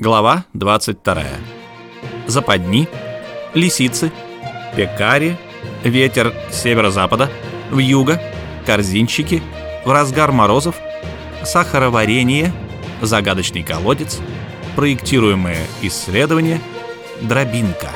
Глава 22. Западни, лисицы, пекари, ветер северо-запада, вьюга, корзинчики, в разгар морозов, сахароварение, загадочный колодец, проектируемые исследования, дробинка.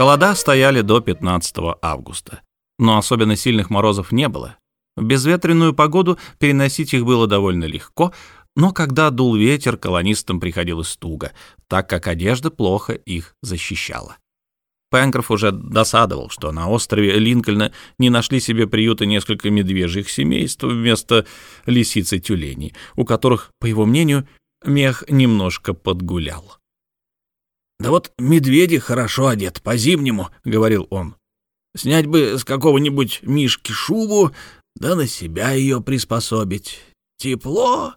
Холода стояли до 15 августа, но особенно сильных морозов не было. В безветренную погоду переносить их было довольно легко, но когда дул ветер, колонистам приходилось туго, так как одежда плохо их защищала. Пенкроф уже досадовал, что на острове Линкольна не нашли себе приюта несколько медвежьих семейств вместо лисицы-тюленей, у которых, по его мнению, мех немножко подгулял. «Да вот медведи хорошо одет, по-зимнему», — говорил он. «Снять бы с какого-нибудь мишки шубу, да на себя ее приспособить. Тепло».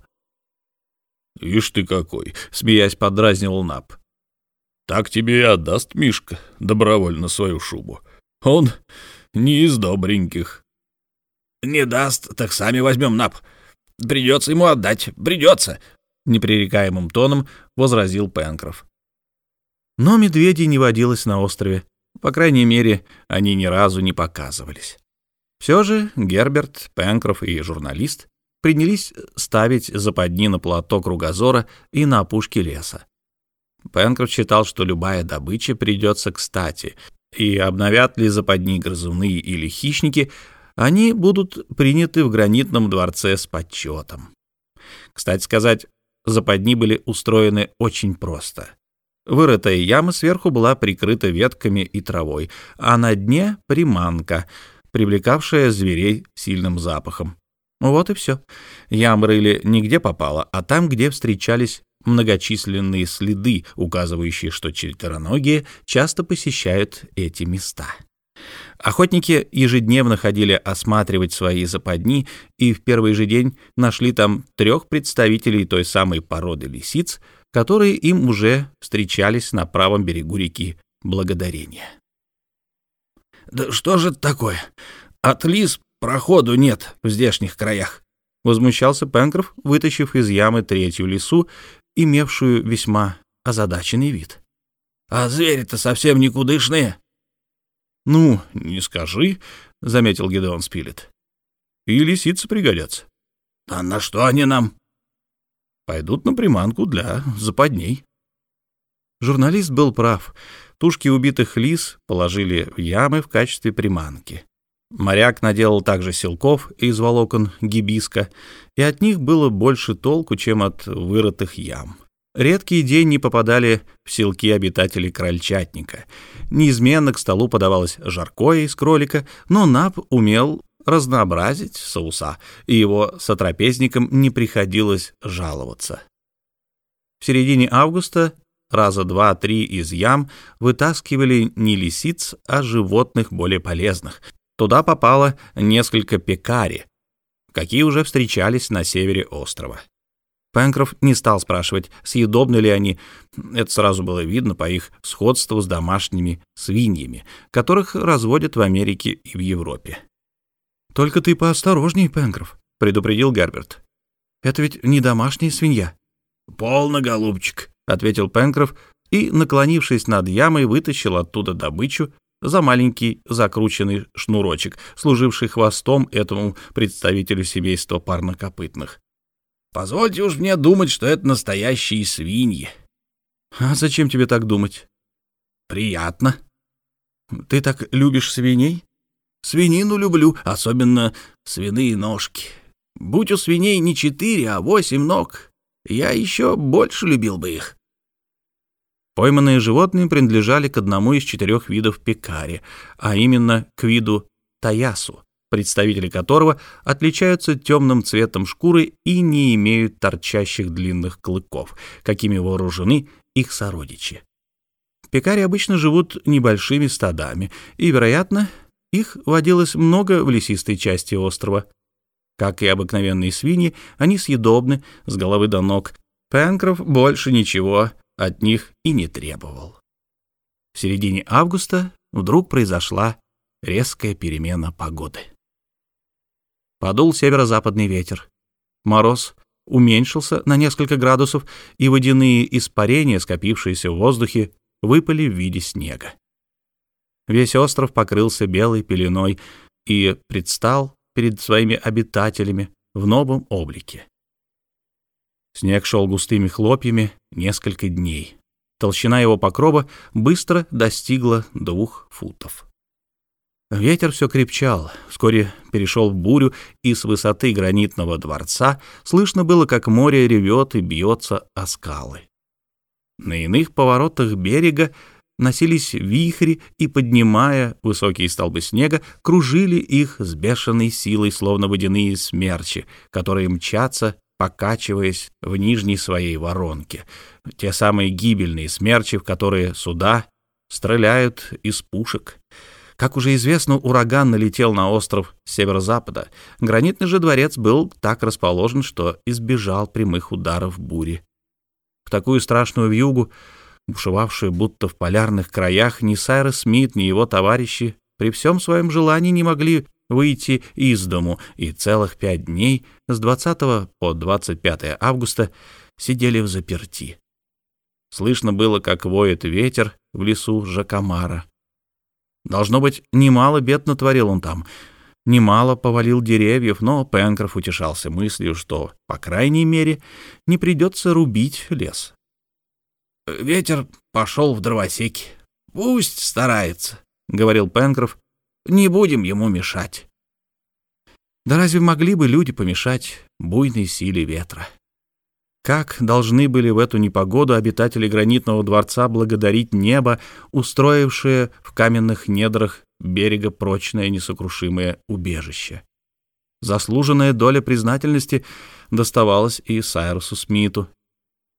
«Ишь ты какой!» — смеясь подразнил Нап. «Так тебе и отдаст Мишка добровольно свою шубу. Он не из добреньких». «Не даст, так сами возьмем Нап. Придется ему отдать, придется», — непререкаемым тоном возразил Пенкроф. Но медведей не водилось на острове. По крайней мере, они ни разу не показывались. Все же Герберт, Пенкроф и журналист принялись ставить западни на плато кругозора и на опушке леса. Пенкроф считал, что любая добыча придется кстати, и обновят ли западни грызуны или хищники, они будут приняты в гранитном дворце с почетом. Кстати сказать, западни были устроены очень просто — Вырытая яма сверху была прикрыта ветками и травой, а на дне — приманка, привлекавшая зверей сильным запахом. Вот и все. Ям рыли нигде попало, а там, где встречались многочисленные следы, указывающие, что четвероногие часто посещают эти места. Охотники ежедневно ходили осматривать свои западни и в первый же день нашли там трех представителей той самой породы лисиц, которые им уже встречались на правом берегу реки Благодарения. «Да что же это такое? От лис проходу нет в здешних краях», — возмущался Пенкроф, вытащив из ямы третью лису, имевшую весьма озадаченный вид. «А звери-то совсем никудышные». «Ну, не скажи», — заметил Гедеон Спилет. «И лисицы пригодятся». «А на что они нам?» Пойдут на приманку для западней. Журналист был прав. Тушки убитых лис положили в ямы в качестве приманки. Моряк наделал также селков из волокон гибиска, и от них было больше толку, чем от вырытых ям. Редкие день попадали в селки обитателей крольчатника. Неизменно к столу подавалось жаркое из кролика, но Нап умел разнообразить соуса, и его сотрапезникам не приходилось жаловаться. В середине августа раза два-три из ям вытаскивали не лисиц, а животных более полезных. Туда попало несколько пекари, какие уже встречались на севере острова. Пенкроф не стал спрашивать, съедобны ли они. Это сразу было видно по их сходству с домашними свиньями, которых разводят в Америке и в Европе. «Только ты поосторожней, Пенкроф», — предупредил Герберт. «Это ведь не домашняя свинья». «Полно, голубчик», — ответил Пенкроф и, наклонившись над ямой, вытащил оттуда добычу за маленький закрученный шнурочек, служивший хвостом этому представителю семейства парнокопытных. «Позвольте уж мне думать, что это настоящие свиньи». «А зачем тебе так думать?» «Приятно». «Ты так любишь свиней?» Свинину люблю, особенно свиные ножки. Будь у свиней не четыре, а восемь ног, я еще больше любил бы их. Пойманные животные принадлежали к одному из четырех видов пекари, а именно к виду таясу, представители которого отличаются темным цветом шкуры и не имеют торчащих длинных клыков, какими вооружены их сородичи. Пекари обычно живут небольшими стадами и, вероятно, их водилось много в лесистой части острова. Как и обыкновенные свиньи, они съедобны с головы до ног, Пенкроф больше ничего от них и не требовал. В середине августа вдруг произошла резкая перемена погоды. Подул северо-западный ветер. Мороз уменьшился на несколько градусов, и водяные испарения, скопившиеся в воздухе, выпали в виде снега. Весь остров покрылся белой пеленой и предстал перед своими обитателями в новом облике. Снег шел густыми хлопьями несколько дней. Толщина его покрова быстро достигла двух футов. Ветер все крепчал, вскоре перешел в бурю, и с высоты гранитного дворца слышно было, как море ревет и бьется о скалы. На иных поворотах берега носились вихри и, поднимая высокие столбы снега, кружили их с бешеной силой, словно водяные смерчи, которые мчатся, покачиваясь в нижней своей воронке. Те самые гибельные смерчи, в которые суда стреляют из пушек — как уже известно, ураган налетел на остров с северо-запада. Гранитный же дворец был так расположен, что избежал прямых ударов бури. В такую страшную вьюгу, бушевавшую будто в полярных краях, ни Сайрос Смит, ни его товарищи при всем своем желании не могли выйти из дому, и целых пять дней с 20 по 25 августа сидели в заперти. Слышно было, как воет ветер в лесу Жакамара. Должно быть, немало бед натворил он там. Немало повалил деревьев, но Пенкроф утешался мыслью, что, по крайней мере, не придется рубить лес. «Ветер пошел в дровосеки. Пусть старается», — говорил Пенкроф. «Не будем ему мешать». Да разве могли бы люди помешать буйной силе ветра? Как должны были в эту непогоду обитатели гранитного дворца благодарить небо, устроившее в каменных недрах берега прочное несокрушимое убежище? Заслуженная доля признательности доставалась и Сайрусу Смиту.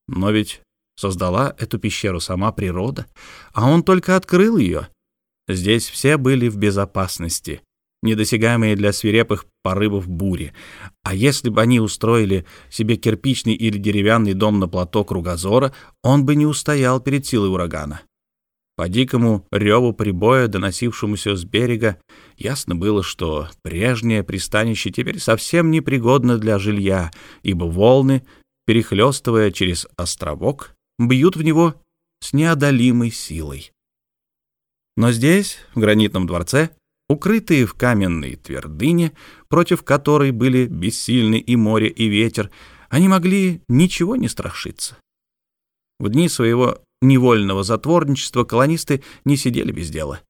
Но ведь создала эту пещеру сама природа, а он только открыл ее. Здесь все были в безопасности, недосягаемые для свирепых порывов бури. А если бы они устроили себе кирпичный или деревянный дом на плато Кругозора, он бы не устоял перед силой урагана. По дикому реву прибоя, доносившемуся с берега, ясно было, что прежнее пристанище теперь совсем непригодно для жилья, ибо волны, перехлестывая через островок, бьют в него с неодолимой силой. Но здесь, в гранитном дворце, укрытые в каменной твердыне, против которой были бессильны и море, и ветер, они могли ничего не страшиться. В дни своего невольного затворничества колонисты не сидели без дела.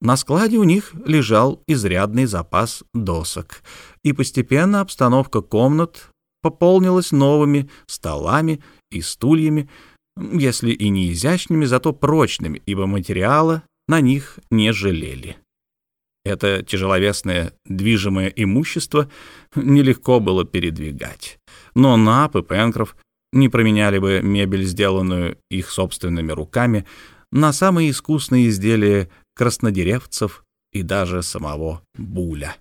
На складе у них лежал изрядный запас досок, и постепенно обстановка комнат пополнилась новыми столами и стульями, если и не изящными, зато прочными, ибо материала на них не жалели. Это тяжеловесное движимое имущество нелегко было передвигать. Но Нап и Пенкроф не променяли бы мебель, сделанную их собственными руками, на самые искусные изделия краснодеревцев и даже самого Буля.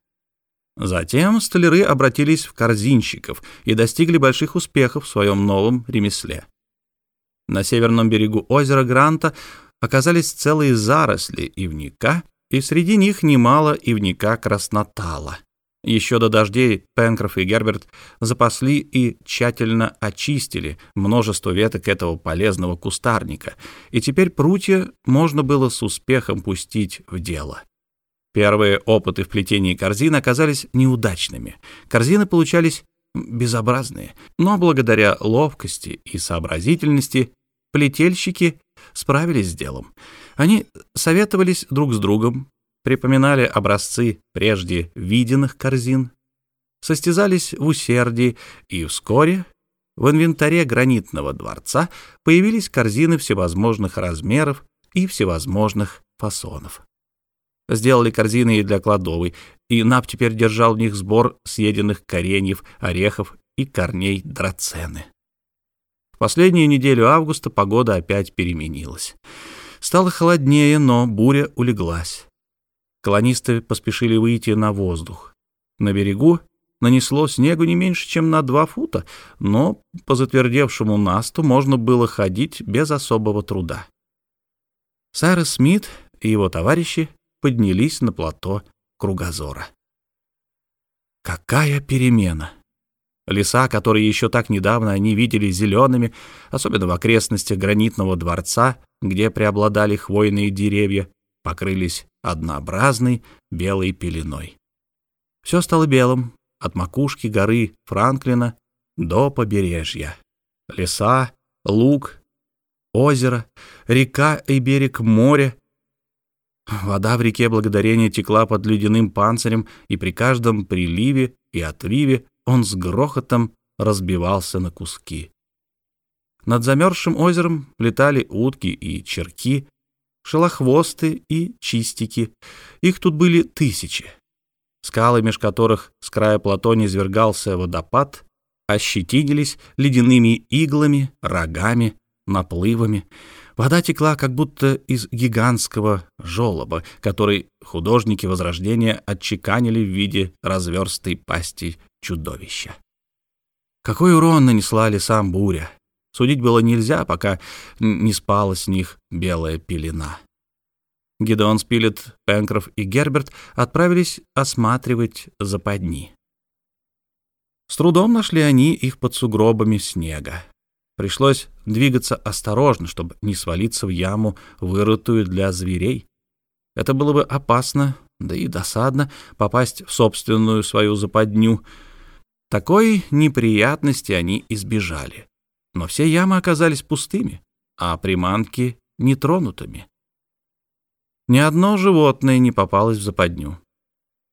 Затем столяры обратились в корзинщиков и достигли больших успехов в своем новом ремесле. На северном берегу озера Гранта оказались целые заросли ивника и среди них немало ивника краснотала. Еще до дождей Пенкроф и Герберт запасли и тщательно очистили множество веток этого полезного кустарника, и теперь прутья можно было с успехом пустить в дело. Первые опыты в плетении корзин оказались неудачными. Корзины получались безобразные, но благодаря ловкости и сообразительности плетельщики справились с делом. Они советовались друг с другом, припоминали образцы прежде виденных корзин, состязались в усердии, и вскоре в инвентаре гранитного дворца появились корзины всевозможных размеров и всевозможных фасонов. Сделали корзины и для кладовой, и Нап теперь держал в них сбор съеденных кореньев, орехов и корней драцены. В последнюю неделю августа погода опять переменилась. Стало холоднее, но буря улеглась. Колонисты поспешили выйти на воздух. На берегу нанесло снегу не меньше, чем на два фута, но по затвердевшему насту можно было ходить без особого труда. Сайрес Смит и его товарищи поднялись на плато Кругозора. Какая перемена! Леса, которые еще так недавно они видели зелеными, особенно в окрестностях гранитного дворца, где преобладали хвойные деревья, покрылись однообразной белой пеленой. Все стало белым, от макушки горы Франклина до побережья. Леса, луг, озеро, река и берег моря. Вода в реке Благодарения текла под ледяным панцирем, и при каждом приливе и отливе он с грохотом разбивался на куски. Над замерзшим озером летали утки и черки, шелохвосты и чистики. Их тут были тысячи. Скалы, меж которых с края плато низвергался водопад, ощетинились ледяными иглами, рогами, наплывами. Вода текла как будто из гигантского желоба, который художники Возрождения отчеканили в виде разверстой пасти чудовища. Какой урон нанесла лесам буря! Судить было нельзя, пока не спала с них белая пелена. Гидеон Спилет, Пенкроф и Герберт отправились осматривать западни. С трудом нашли они их под сугробами снега. Пришлось двигаться осторожно, чтобы не свалиться в яму, вырытую для зверей. Это было бы опасно, да и досадно попасть в собственную свою западню. Такой неприятности они избежали. Но все ямы оказались пустыми, а приманки — нетронутыми. Ни одно животное не попалось в западню.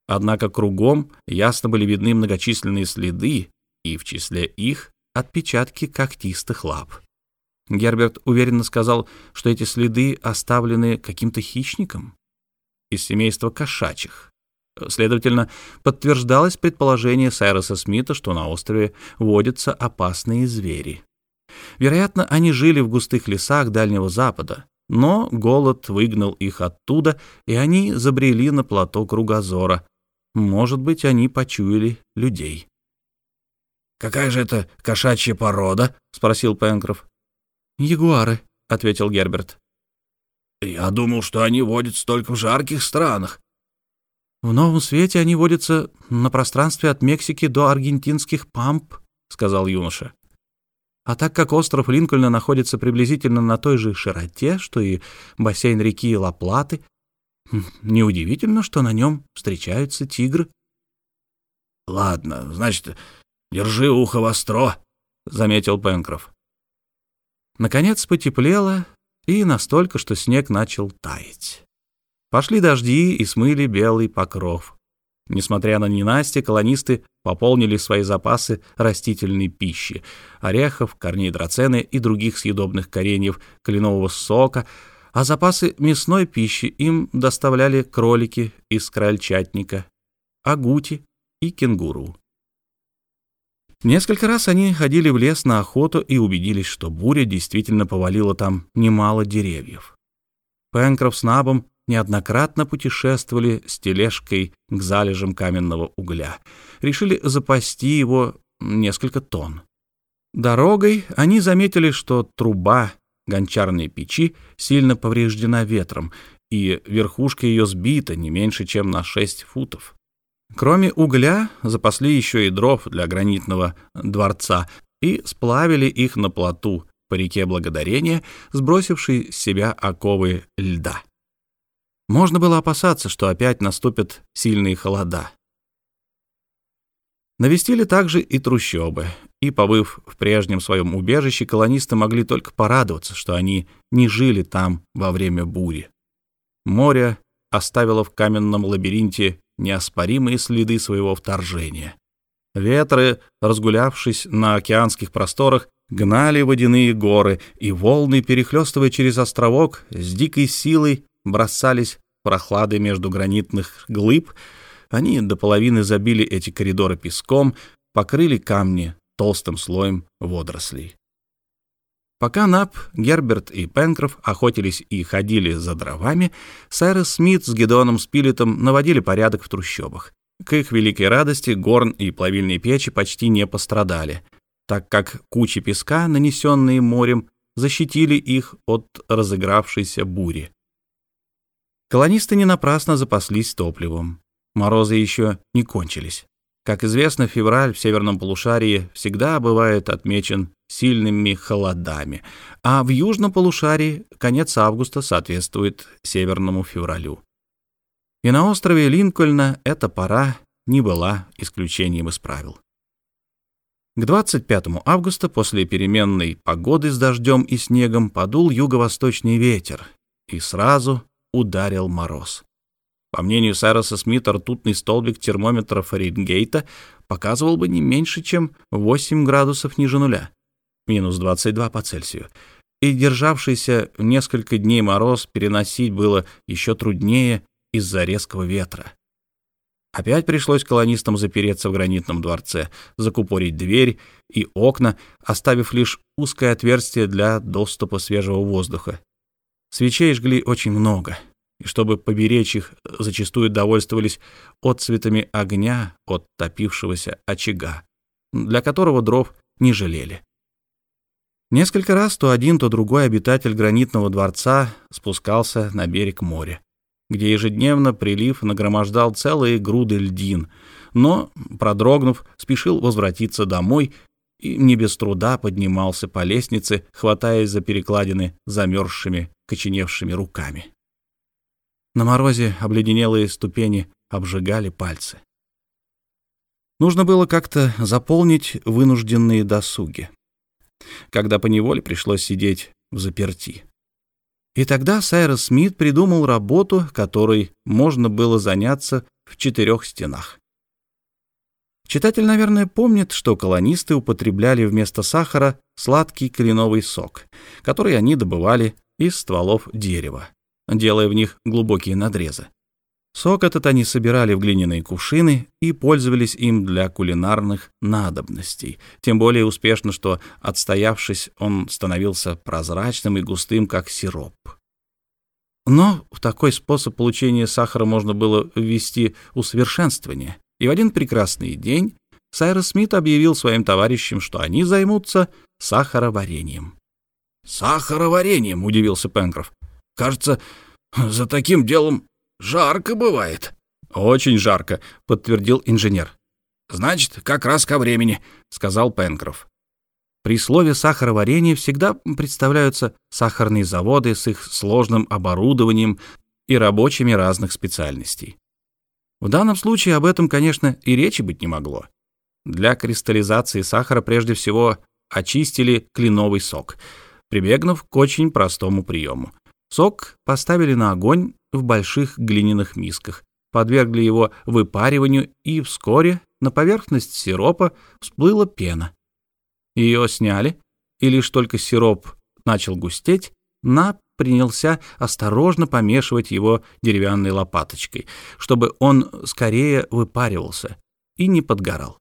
Однако кругом ясно были видны многочисленные следы, и в числе их отпечатки когтистых лап. Герберт уверенно сказал, что эти следы оставлены каким-то хищником из семейства кошачьих. Следовательно, подтверждалось предположение Сайроса Смита, что на острове водятся опасные звери. Вероятно, они жили в густых лесах Дальнего Запада, но голод выгнал их оттуда, и они забрели на плато Кругозора. Может быть, они почуяли людей. «Какая же это кошачья порода?» — спросил Пенкроф. «Ягуары», — ответил Герберт. «Я думал, что они водятся только в жарких странах». «В Новом Свете они водятся на пространстве от Мексики до аргентинских памп», — сказал юноша. А так как остров Линкольна находится приблизительно на той же широте, что и бассейн реки Ла-Платы, неудивительно, что на нем встречаются тигры. — Ладно, значит, держи ухо востро, — заметил Пенкроф. Наконец потеплело, и настолько, что снег начал таять. Пошли дожди и смыли белый покров. Несмотря на ненастье, колонисты пополнили свои запасы растительной пищи — орехов, корней драцены и других съедобных кореньев, кленового сока, а запасы мясной пищи им доставляли кролики из крольчатника, агути и кенгуру. Несколько раз они ходили в лес на охоту и убедились, что буря действительно повалила там немало деревьев. Пенкроф с Набом неоднократно путешествовали с тележкой к залежам каменного угля. Решили запасти его несколько тонн. Дорогой они заметили, что труба гончарной печи сильно повреждена ветром, и верхушка ее сбита не меньше, чем на 6 футов. Кроме угля, запасли еще и дров для гранитного дворца и сплавили их на плоту по реке Благодарения, сбросившей с себя оковы льда. Можно было опасаться, что опять наступят сильные холода. Навестили также и трущобы, и, побыв в прежнем своем убежище, колонисты могли только порадоваться, что они не жили там во время бури. Море оставило в каменном лабиринте неоспоримые следы своего вторжения. Ветры, разгулявшись на океанских просторах, гнали водяные горы, и волны, перехлестывая через островок, с дикой силой бросались прохлады между гранитных глыб, они до половины забили эти коридоры песком, покрыли камни толстым слоем водорослей. Пока Нап, Герберт и Пенкроф охотились и ходили за дровами, Сайрес Смит с Гедеоном Спилетом наводили порядок в трущобах. К их великой радости горн и плавильные печи почти не пострадали, так как кучи песка, нанесенные морем, защитили их от разыгравшейся бури. Колонисты не напрасно запаслись топливом. Морозы еще не кончились. Как известно, февраль в северном полушарии всегда бывает отмечен сильными холодами, а в южном полушарии конец августа соответствует северному февралю. И на острове Линкольна эта пора не была исключением из правил. К 25 августа после переменной погоды с дождем и снегом подул юго-восточный ветер и сразу ударил мороз. По мнению Сайроса Смита, ртутный столбик термометра Фаренгейта показывал бы не меньше, чем 8 градусов ниже нуля, минус 22 по Цельсию, и державшийся несколько дней мороз переносить было еще труднее из-за резкого ветра. Опять пришлось колонистам запереться в гранитном дворце, закупорить дверь и окна, оставив лишь узкое отверстие для доступа свежего воздуха. Свечей жгли очень много, и чтобы поберечь их, зачастую довольствовались отцветами огня от топившегося очага, для которого дров не жалели. Несколько раз то один, то другой обитатель гранитного дворца спускался на берег моря где ежедневно прилив нагромождал целые груды льдин, но, продрогнув, спешил возвратиться домой и не без труда поднимался по лестнице, хватаясь за перекладины замерзшими, коченевшими руками. На морозе обледенелые ступени обжигали пальцы. Нужно было как-то заполнить вынужденные досуги, когда поневоле пришлось сидеть в заперти. И тогда Сайрос Смит придумал работу, которой можно было заняться в четырех стенах. Читатель, наверное, помнит, что колонисты употребляли вместо сахара сладкий кленовый сок, который они добывали из стволов дерева, делая в них глубокие надрезы. Сок этот они собирали в глиняные кувшины и пользовались им для кулинарных надобностей, тем более успешно, что, отстоявшись, он становился прозрачным и густым, как сироп. Но в такой способ получения сахара можно было ввести усовершенствование. И в один прекрасный день Сайрос Смит объявил своим товарищам, что они займутся сахароварением. «Сахароварением?» — удивился Пенкроф. «Кажется, за таким делом жарко бывает». «Очень жарко», — подтвердил инженер. «Значит, как раз ко времени», — сказал Пенкроф. При слове «сахароварение» всегда представляются сахарные заводы с их сложным оборудованием и рабочими разных специальностей. В данном случае об этом, конечно, и речи быть не могло. Для кристаллизации сахара прежде всего очистили кленовый сок, прибегнув к очень простому приему. Сок поставили на огонь в больших глиняных мисках, подвергли его выпариванию, и вскоре на поверхность сиропа всплыла пена. Ее сняли, и лишь только сироп начал густеть, Нап принялся осторожно помешивать его деревянной лопаточкой, чтобы он скорее выпаривался и не подгорал.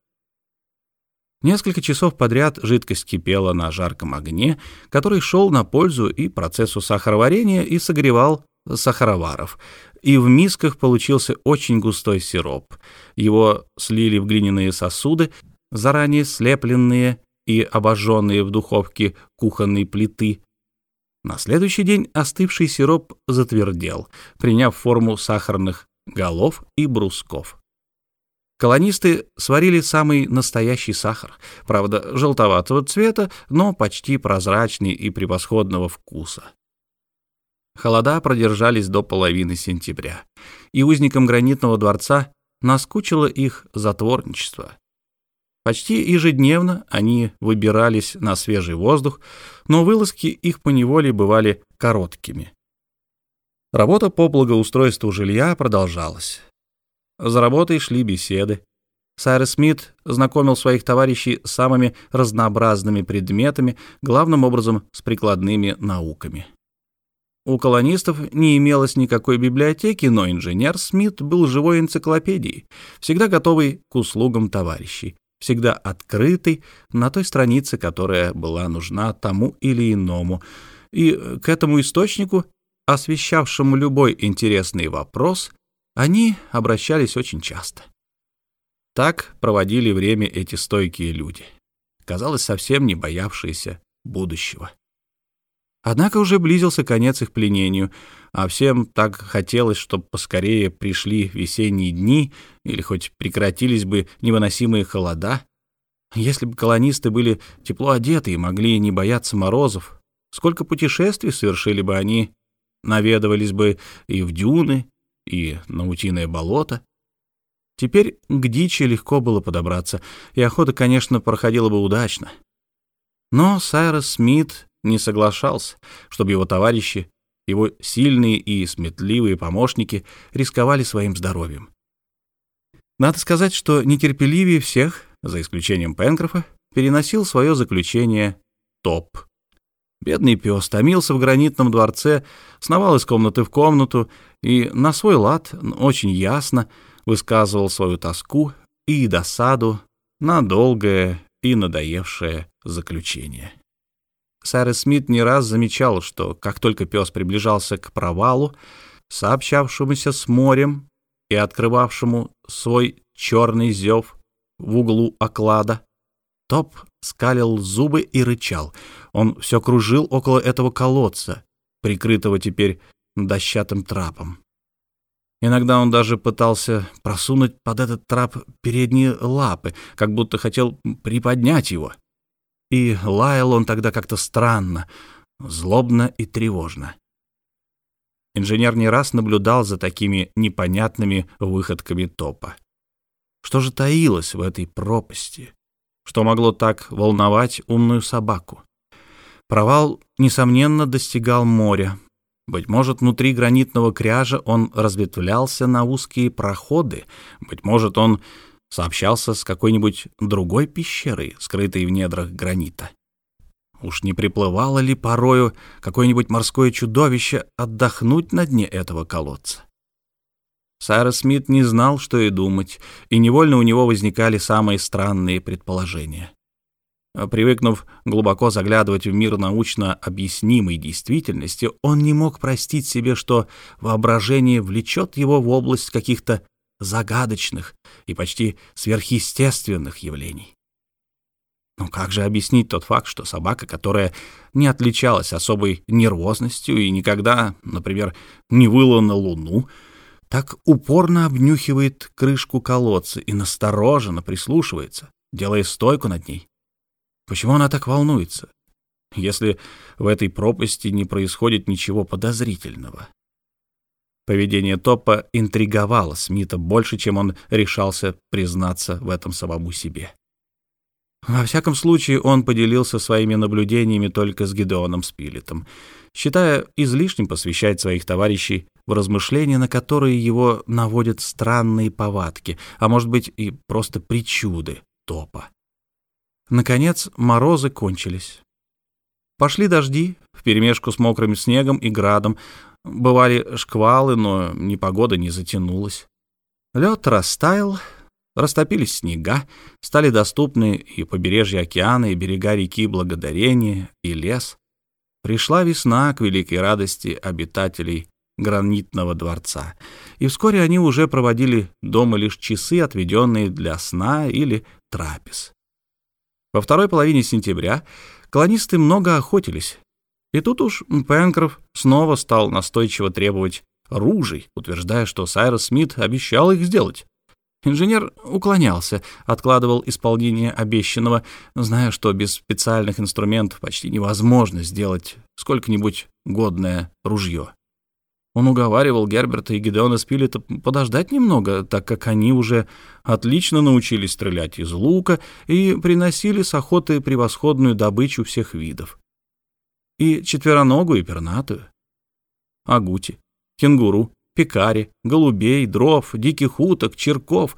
Несколько часов подряд жидкость кипела на жарком огне, который шел на пользу и процессу сахароварения, и согревал сахароваров. И в мисках получился очень густой сироп. Его слили в глиняные сосуды, заранее слепленные и обожженные в духовке кухонные плиты. На следующий день остывший сироп затвердел, приняв форму сахарных голов и брусков. Колонисты сварили самый настоящий сахар, правда, желтоватого цвета, но почти прозрачный и превосходного вкуса. Холода продержались до половины сентября, и узникам гранитного дворца наскучило их затворничество. Почти ежедневно они выбирались на свежий воздух, но вылазки их поневоле бывали короткими. Работа по благоустройству жилья продолжалась. За работой шли беседы. Сайрес Смит знакомил своих товарищей с самыми разнообразными предметами, главным образом с прикладными науками. У колонистов не имелось никакой библиотеки, но инженер Смит был живой энциклопедией, всегда готовый к услугам товарищей всегда открытый на той странице, которая была нужна тому или иному, и к этому источнику, освещавшему любой интересный вопрос, они обращались очень часто. Так проводили время эти стойкие люди, казалось, совсем не боявшиеся будущего. Однако уже близился конец их пленению, а всем так хотелось, чтобы поскорее пришли весенние дни или хоть прекратились бы невыносимые холода. Если бы колонисты были тепло одеты и могли не бояться морозов, сколько путешествий совершили бы они, наведывались бы и в дюны, и на утиное болото. Теперь к дичи легко было подобраться, и охота, конечно, проходила бы удачно. Но Сайрос Смит не соглашался, чтобы его товарищи, его сильные и сметливые помощники рисковали своим здоровьем. Надо сказать, что нетерпеливее всех, за исключением Пенкрофа, переносил свое заключение Топ. Бедный пес томился в гранитном дворце, сновал из комнаты в комнату и на свой лад очень ясно высказывал свою тоску и досаду на долгое и надоевшее заключение. Сайрес Смит не раз замечал, что как только пес приближался к провалу, сообщавшемуся с морем и открывавшему свой черный зев в углу оклада, Топ скалил зубы и рычал. Он все кружил около этого колодца, прикрытого теперь дощатым трапом. Иногда он даже пытался просунуть под этот трап передние лапы, как будто хотел приподнять его. И лаял он тогда как-то странно, злобно и тревожно. Инженер не раз наблюдал за такими непонятными выходками топа. Что же таилось в этой пропасти? Что могло так волновать умную собаку? Провал, несомненно, достигал моря. Быть может, внутри гранитного кряжа он разветвлялся на узкие проходы. Быть может, он сообщался с какой-нибудь другой пещерой, скрытой в недрах гранита. Уж не приплывало ли порою какое-нибудь морское чудовище отдохнуть на дне этого колодца? Сайра Смит не знал, что и думать, и невольно у него возникали самые странные предположения. Привыкнув глубоко заглядывать в мир научно объяснимой действительности, он не мог простить себе, что воображение влечет его в область каких-то загадочных и почти сверхъестественных явлений. Но как же объяснить тот факт, что собака, которая не отличалась особой нервозностью и никогда, например, не выла на луну, так упорно обнюхивает крышку колодца и настороженно прислушивается, делая стойку над ней? Почему она так волнуется, если в этой пропасти не происходит ничего подозрительного? Поведение Топа интриговало Смита больше, чем он решался признаться в этом самому себе. Во всяком случае, он поделился своими наблюдениями только с Гидеоном Спилетом, считая излишним посвящать своих товарищей в размышления, на которые его наводят странные повадки, а может быть и просто причуды Топа. Наконец, морозы кончились. Пошли дожди, вперемешку с мокрым снегом и градом. Бывали шквалы, но непогода не затянулась. Лед растаял, растопились снега, стали доступны и побережье океана, и берега реки Благодарения, и лес. Пришла весна к великой радости обитателей гранитного дворца, и вскоре они уже проводили дома лишь часы, отведенные для сна или трапез. Во второй половине сентября колонисты много охотились. И тут уж Пенкроф снова стал настойчиво требовать ружей, утверждая, что Сайрос Смит обещал их сделать. Инженер уклонялся, откладывал исполнение обещанного, зная, что без специальных инструментов почти невозможно сделать сколько-нибудь годное ружье. Он уговаривал Герберта и Гидеона Спилета подождать немного, так как они уже отлично научились стрелять из лука и приносили с охоты превосходную добычу всех видов. И четвероногую, и пернатую. Агути, кенгуру, пекари, голубей, дров, диких уток, черков.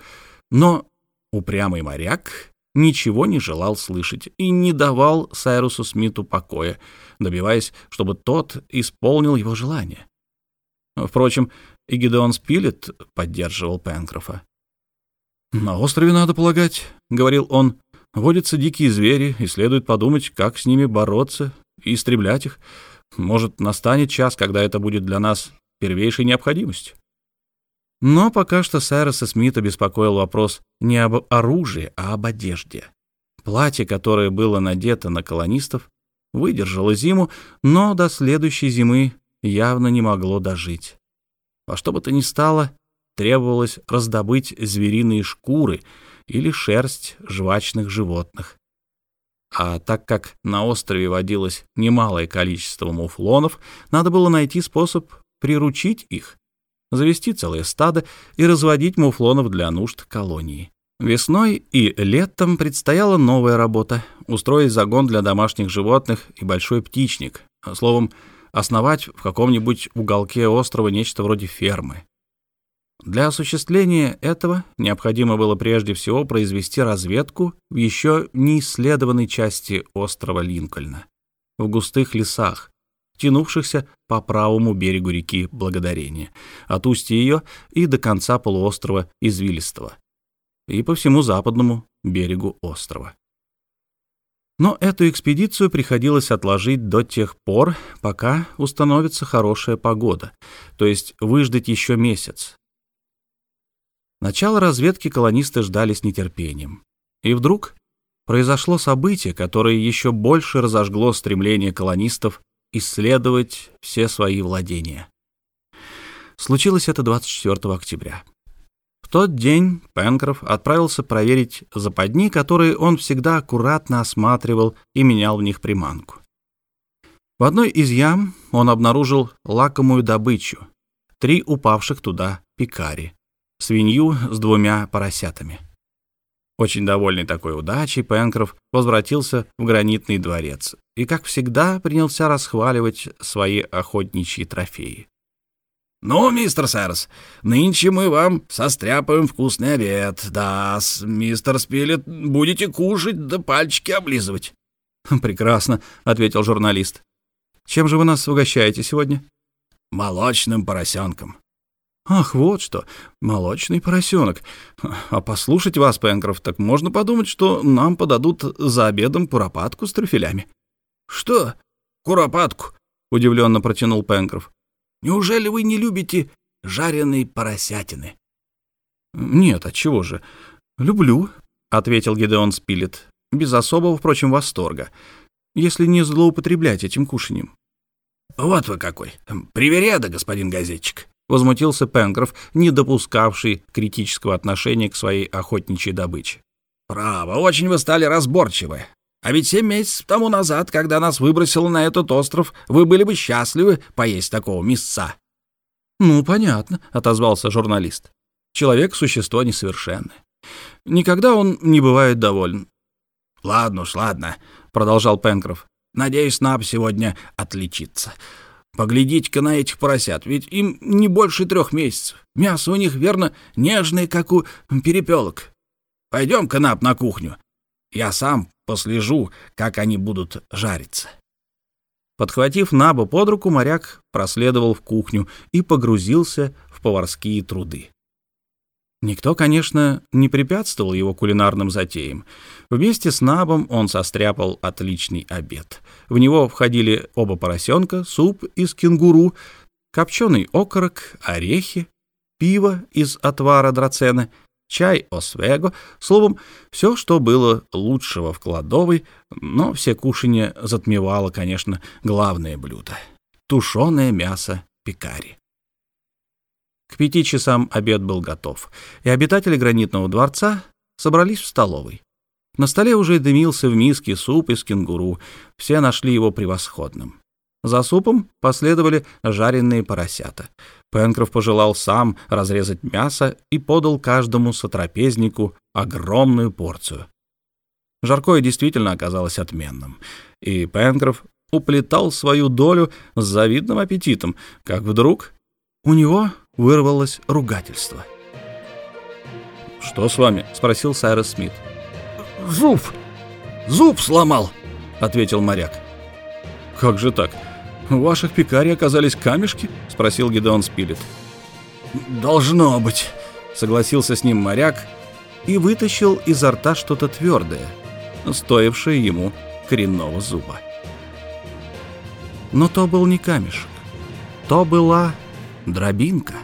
Но упрямый моряк ничего не желал слышать и не давал Сайрусу Смиту покоя, добиваясь, чтобы тот исполнил его желание. Впрочем, и Гидеон Спилет поддерживал Пенкрофа. «На острове, надо полагать», — говорил он, — «водятся дикие звери, и следует подумать, как с ними бороться и истреблять их. Может, настанет час, когда это будет для нас первейшей необходимостью». Но пока что Сайроса Смита беспокоил вопрос не об оружии, а об одежде. Платье, которое было надето на колонистов, выдержало зиму, но до следующей зимы явно не могло дожить. Во что бы то ни стало, требовалось раздобыть звериные шкуры или шерсть жвачных животных. А так как на острове водилось немалое количество муфлонов, надо было найти способ приручить их, завести целое стадо и разводить муфлонов для нужд колонии. Весной и летом предстояла новая работа — устроить загон для домашних животных и большой птичник, словом, основать в каком-нибудь уголке острова нечто вроде фермы. Для осуществления этого необходимо было прежде всего произвести разведку в еще не исследованной части острова Линкольна, в густых лесах, тянувшихся по правому берегу реки Благодарения, от устья ее и до конца полуострова Извилистого, и по всему западному берегу острова. Но эту экспедицию приходилось отложить до тех пор, пока установится хорошая погода, то есть выждать еще месяц. Начало разведки колонисты ждали с нетерпением. И вдруг произошло событие, которое еще больше разожгло стремление колонистов исследовать все свои владения. Случилось это 24 октября. В тот день Пенкроф отправился проверить западни, которые он всегда аккуратно осматривал и менял в них приманку. В одной из ям он обнаружил лакомую добычу — три упавших туда пикари, свинью с двумя поросятами. Очень довольный такой удачей, Пенкроф возвратился в гранитный дворец и, как всегда, принялся расхваливать свои охотничьи трофеи. «Ну, мистер Сэрс, нынче мы вам состряпаем вкусный обед. Да, мистер Спилет, будете кушать да пальчики облизывать». «Прекрасно», — ответил журналист. «Чем же вы нас угощаете сегодня?» «Молочным поросенком». «Ах, вот что, молочный поросенок. А послушать вас, Пенкроф, так можно подумать, что нам подадут за обедом куропатку с трюфелями». «Что? Куропатку?» — удивленно протянул Пенкроф. Неужели вы не любите жареные поросятины? Нет, отчего же? Люблю, ответил Гедеон Спилет, без особого, впрочем, восторга, если не злоупотреблять этим кушанием. Вот вы какой. Привереда, господин газетчик. Возмутился Пенкроф, не допускавший критического отношения к своей охотничьей добыче. «Право, очень вы стали разборчивы. А ведь семь месяцев тому назад, когда нас выбросило на этот остров, вы были бы счастливы поесть такого мясца». «Ну, понятно», — отозвался журналист. «Человек — существо несовершенное. Никогда он не бывает доволен». «Ладно уж, ладно», — продолжал Пенкроф. «Надеюсь, Наб сегодня отличится. Поглядите-ка на этих поросят, ведь им не больше трех месяцев. Мясо у них, верно, нежное, как у перепелок. Пойдем-ка, Наб, на кухню. Я сам послежу, как они будут жариться. Подхватив Набу под руку, моряк проследовал в кухню и погрузился в поварские труды. Никто, конечно, не препятствовал его кулинарным затеям. Вместе с Набом он состряпал отличный обед. В него входили оба поросенка, суп из кенгуру, копченый окорок, орехи, пиво из отвара драцена чай освего, словом, все, что было лучшего в кладовой, но все кушанье затмевало, конечно, главное блюдо — тушеное мясо пекари. К пяти часам обед был готов, и обитатели гранитного дворца собрались в столовой. На столе уже дымился в миске суп из кенгуру, все нашли его превосходным. За супом последовали жареные поросята. Пенкроф пожелал сам разрезать мясо и подал каждому сотрапезнику огромную порцию. Жаркое действительно оказалось отменным, и Пенкроф уплетал свою долю с завидным аппетитом, как вдруг у него вырвалось ругательство. «Что с вами?» — спросил Сайрос Смит. «Зуб! Зуб сломал!» — ответил моряк. «Как же так? «У ваших пекарей оказались камешки?» — спросил Гедеон Спилет. «Должно быть», — согласился с ним моряк и вытащил изо рта что-то твердое, стоившее ему коренного зуба. Но то был не камешек, то была дробинка.